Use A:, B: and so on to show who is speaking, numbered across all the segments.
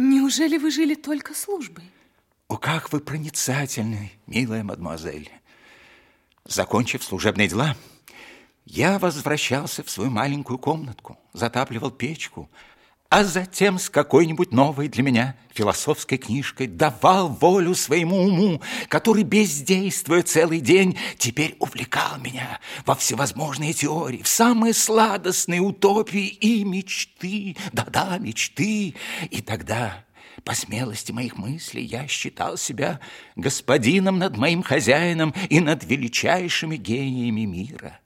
A: Неужели вы жили только службой?
B: О, как вы проницательны, милая мадемуазель. Закончив служебные дела, я возвращался в свою маленькую комнатку, затапливал печку, а затем с какой-нибудь новой для меня философской книжкой давал волю своему уму, который, бездействуя целый день, теперь увлекал меня во всевозможные теории, в самые сладостные утопии и мечты, да-да, мечты. И тогда, по смелости моих мыслей, я считал себя господином над моим хозяином и над величайшими гениями мира.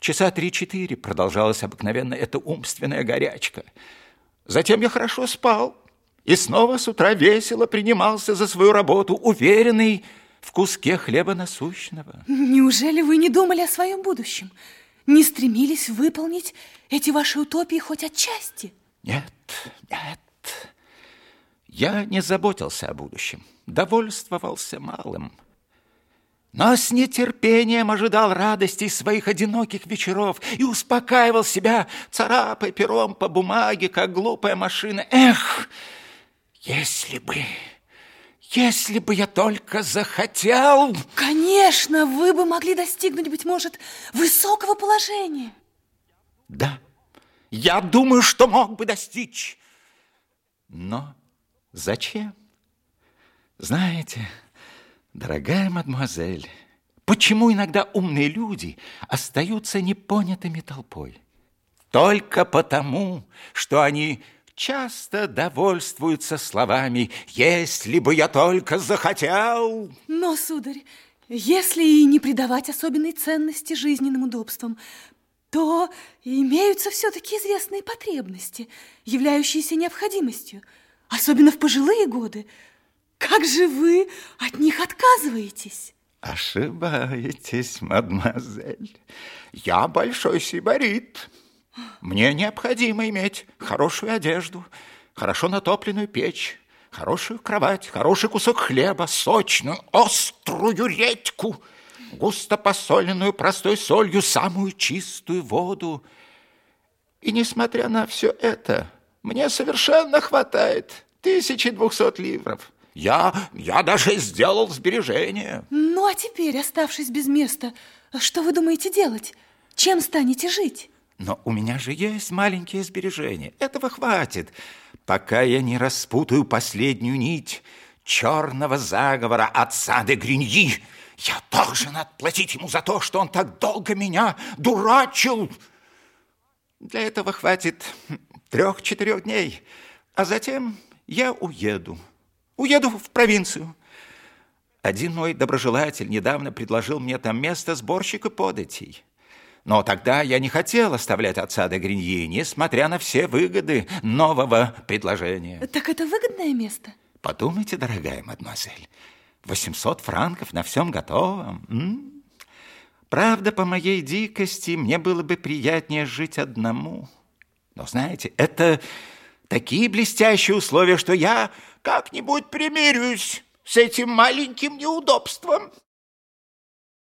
B: Часа три-четыре продолжалась обыкновенно эта умственная горячка – Затем я хорошо спал и снова с утра весело принимался за свою работу, уверенный в куске хлеба насущного.
A: Неужели вы не думали о своем будущем? Не стремились выполнить эти ваши утопии хоть отчасти?
B: Нет, нет. Я не заботился о будущем, довольствовался малым но с нетерпением ожидал радостей своих одиноких вечеров и успокаивал себя, царапая пером по бумаге, как глупая машина. Эх, если бы, если бы я только захотел...
A: Конечно, вы бы могли достигнуть, быть может, высокого положения.
B: Да, я думаю, что мог бы достичь. Но зачем? Знаете... Дорогая мадемуазель, почему иногда умные люди остаются непонятыми толпой? Только потому, что они часто довольствуются словами «если бы я только захотел».
A: Но, сударь, если и не придавать особенной ценности жизненным удобствам, то имеются все-таки известные потребности, являющиеся необходимостью, особенно в пожилые годы – как же вы от них отказываетесь?
B: Ошибаетесь, мадемуазель. Я большой сибарит. Мне необходимо иметь хорошую одежду, хорошо натопленную печь, хорошую кровать, хороший кусок хлеба, сочную, острую редьку, густо посоленную простой солью, самую чистую воду. И несмотря на все это, мне совершенно хватает 1200 ливров. Я, я даже сделал сбережения.
A: Ну, а теперь, оставшись без места, что вы думаете делать? Чем станете жить?
B: Но у меня же есть маленькие сбережения. Этого хватит, пока я не распутаю последнюю нить черного заговора отца де Гриньи. Я должен отплатить ему за то, что он так долго меня дурачил. Для этого хватит трех-четырех дней, а затем я уеду. Уеду в провинцию. Один мой доброжелатель недавно предложил мне там место сборщика податей. Но тогда я не хотел оставлять отца де Гриньи, несмотря на все выгоды нового предложения.
A: Так это выгодное место?
B: Подумайте, дорогая мадемуазель, 800 франков на всем готовом. М? Правда, по моей дикости мне было бы приятнее жить одному. Но знаете, это такие блестящие условия, что я как-нибудь примирюсь с этим маленьким неудобством.